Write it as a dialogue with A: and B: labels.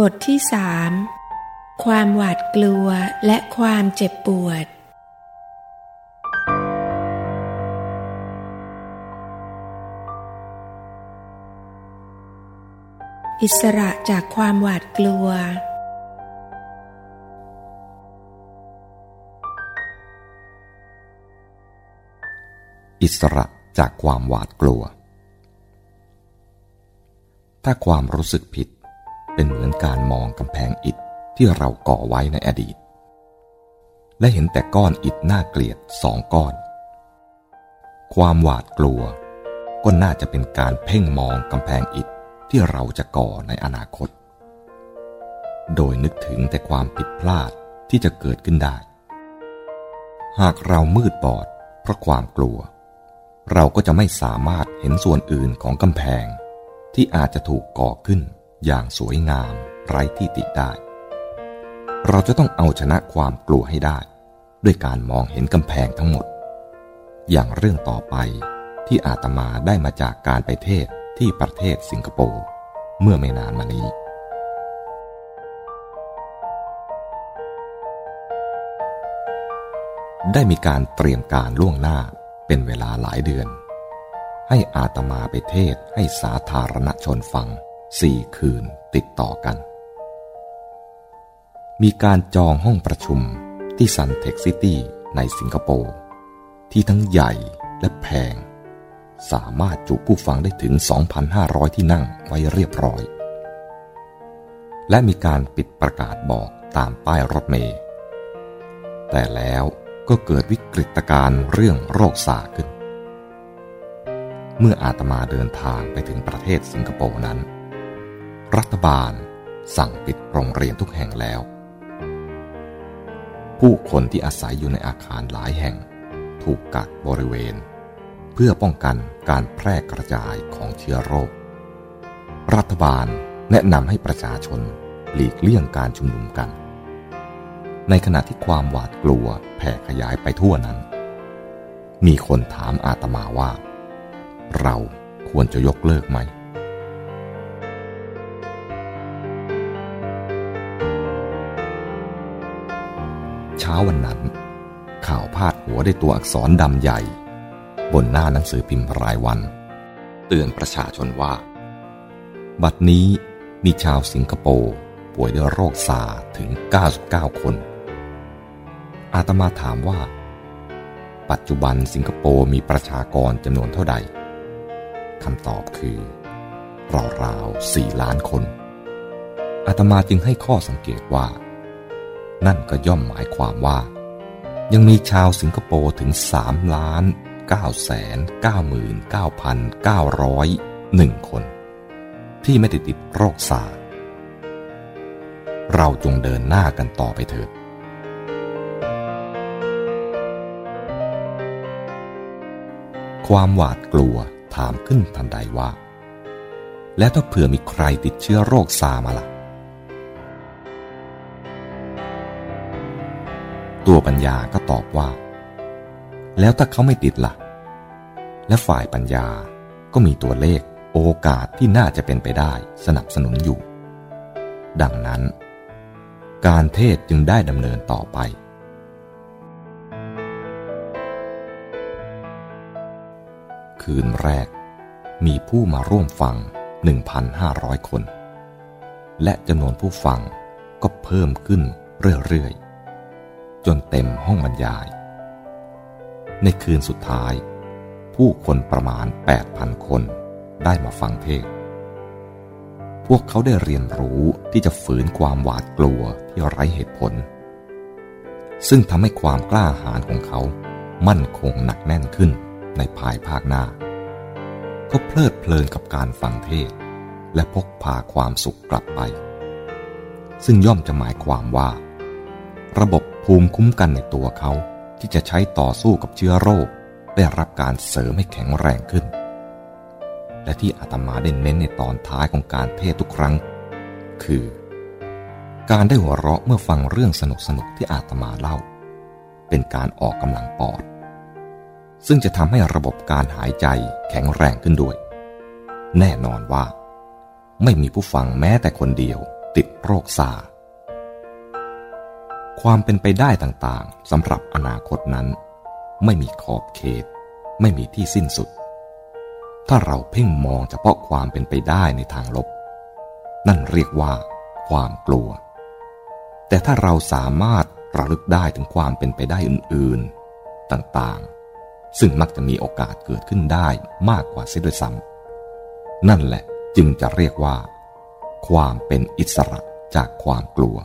A: บทที่สามความหวาดกลัวและความเจ็บปวด อิสระจากความหวาดกลัว
B: อิสระจากความหวาดกลัว ถ้าความรู้สึกผิด เป็นเหมือนการมองกำแพงอิฐที่เราก่อไว้ในอดีต และเห็นแต่ก้อนอิฐน่าเกลียดสองก้อน ความหวาดกลัว ก็น่าจะเป็นการเพ่งมองกำแพงอิฐที่เราจะก่อในอนาคต โดยนึกถึงแต่ความผิดพลาดที่จะเกิดขึ้นได้ หากเรามืดบอดเพราะความกลัว เราก็จะไม่สามารถเห็นส่วนอื่นของกำแพงที่อาจจะถูกก่อขึ้น อย่างสวยงามไร้ที่ติได้ เราจะต้องเอาชนะความกลัวให้ได้ ด้วยการมองเห็นกำแพงทั้งหมด อย่างเรื่องต่อไปที่อาตมาได้มาจากการไปเทศที่ประเทศสิงคโปร์เมื่อไม่นานมานี้ ได้มีการเตรียมการล่วงหน้าเป็นเวลาหลายเดือน ให้อาตมาไปเทศน์ให้สาธารณชนฟัง สี่คืนติดต่อกัน มีการจองห้องประชุมที่ Suntec City ในสิงคโปร์ที่ทั้งใหญ่และแพง สามารถจุผู้ฟังได้ถึง 2,500 ที่นั่งไว้เรียบร้อย และมีการปิดประกาศบอกตามป้ายรถเมล์แต่แล้วก็เกิดวิกฤตการณ์เรื่องโรคซาขึ้น เมื่ออาตมาเดินทางไปถึงประเทศสิงคโปร์นั้น รัฐบาลสั่งปิดโรงเรียนทุกแห่งแล้ว ผู้คนที่อาศัยอยู่ในอาคารหลายแห่ง ถูกกักบริเวณ เพื่อป้องกันการแพร่กระจายของเชื้อโรค รัฐบาลแนะนำให้ประชาชนหลีกเลี่ยงการชุมนุมกัน ในขณะที่ความหวาดกลัวแผ่ขยายไปทั่วนั้น มีคนถามอาตมาว่า เราควรจะยกเลิกไหม เช้าวันนั้น ข่าวพาดหัวด้วยตัวอักษรดำใหญ่ บนหน้าหนังสือพิมพ์รายวัน เตือนประชาชนว่า บัดนี้มีชาวสิงคโปร์ป่วยด้วยโรคซาถึง 99 คน อาตมาถามว่า ปัจจุบันสิงคโปร์มีประชากรจำนวนเท่าใดคำตอบคือ ราวๆสี่ล้านคนอาตมาจึงให้ข้อสังเกตว่า นั่นก็ย่อมหมายความว่า ยังมีชาวสิงคโปร์ถึง3ล้าน9แสน99,901 คน ที่ไม่ได้ติดโรคซาเราจงเดินหน้ากันต่อไปเถิดความหวาดกลัวถามขึ้นทันใดว่า แล้วถ้าเผื่อมีใครติดเชื้อโรคซามาละ่ะ ตัวปัญญาก็ตอบว่า แล้วถ้าเขาไม่ติดละ่ะ และฝ่ายปัญญาก็มีตัวเลขโอกาสที่น่าจะเป็นไปได้สนับสนุนอยู่ ดังนั้น การเทศจึงได้ดำเนินต่อไป คืนแรกมีผู้มาร่วมฟัง 1,500 คน และจำนวนผู้ฟังก็เพิ่มขึ้นเรื่อยๆ จนเต็มห้องบรรยาย ในคืนสุดท้าย ผู้คนประมาณ 8,000 คนได้มาฟังเทศ พวกเขาได้เรียนรู้ที่จะฝืนความหวาดกลัวที่ไร้เหตุผล ซึ่งทำให้ความกล้าหาญของเขามั่นคงหนักแน่นขึ้นในภายภาคหน้า เขาเพลิดเพลินกับการฟังเทศ และพกพาความสุขกลับไป ซึ่งย่อมจะหมายความว่า ระบบ ภูมิคุ้มกันในตัวเขาที่จะใช้ต่อสู้กับเชื้อโรค ได้รับการเสริมให้แข็งแรงขึ้น และที่อาตมาได้เน้นในตอนท้ายของการเทศทุกครั้ง คือ การได้หัวเราะเมื่อฟังเรื่องสนุกสนุกที่อาตมาเล่า เป็นการออกกำลังปอด ซึ่งจะทำให้ระบบการหายใจแข็งแรงขึ้นด้วย แน่นอนว่า ไม่มีผู้ฟังแม้แต่คนเดียวติดโรคซา ความเป็นไปได้ต่างๆสำหรับอนาคตนั้น ไม่มีขอบเขต ไม่มีที่สิ้นสุด ถ้าเราเพ่งมองเฉพาะความเป็นไปได้ในทางลบ นั่นเรียกว่า ความกลัว แต่ถ้าเราสามารถระลึกได้ถึงความเป็นไปได้อื่นๆ ต่างๆ ซึ่งมักจะมีโอกาสเกิดขึ้นได้มากกว่าเสียด้วยซ้ำนั่นแหละจึงจะเรียกว่า ความเป็นอิสระจากความกลัว